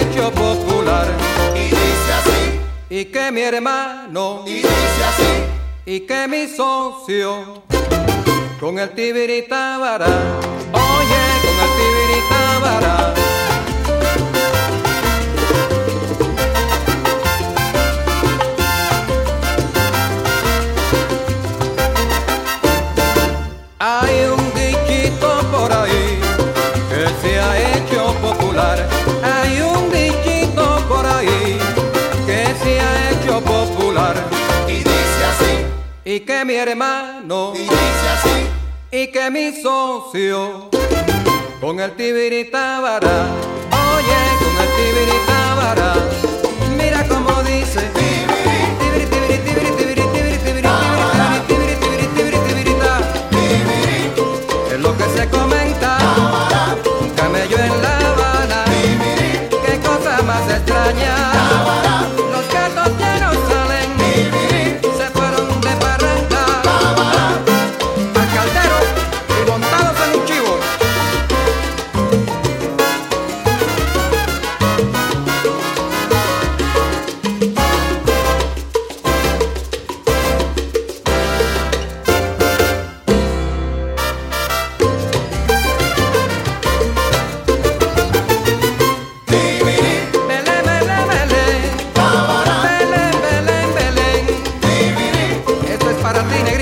hecho popular. Y dice así. Y que mi hermano. Y dice así. Y que mi socio. Con el tibiritabara. Oye. Y dice así. Y que mi hermano. Y dice así. Y que mi socio. Con el tibiritabara, oye, con el tibiritabara, mira como dice. Tibiri, tibiri, tibiri, tibiri, tibiri, tibiri, tibiri, tibiri, tibiri, tibiri, tibirita. Es lo que se comenta, un camello en La Habana, qué cosa más extraña. para ti